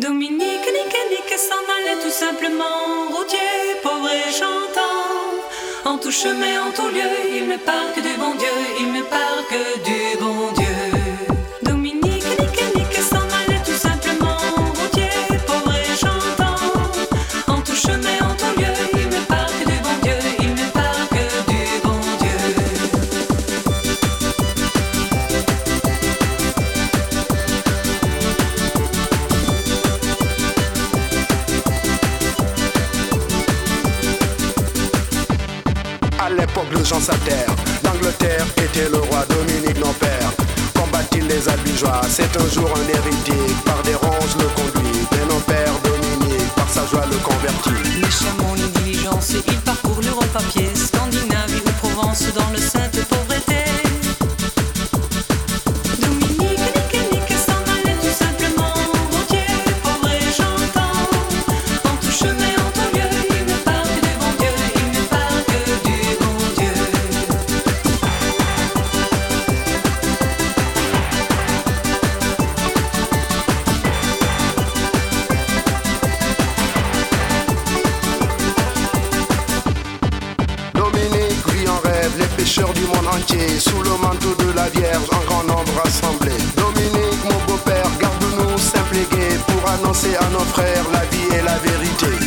Dominique, nique, nique, s'en allait tout simplement. Routier, pauvre et chantant. En tout chemin, en tout lieu, il ne parle que du bon Dieu, il ne parle que du bon Dieu. L'époque de Jean Sater, l'Angleterre était le roi Dominique non père. Combat-il les albigeois, c'est un jour un héritier. Par des pécheurs du monde entier, sous le manteau de la Vierge, en grand nombre rassemblés. Dominique, mon beau-père, garde-nous simple pour annoncer à nos frères la vie et la vérité.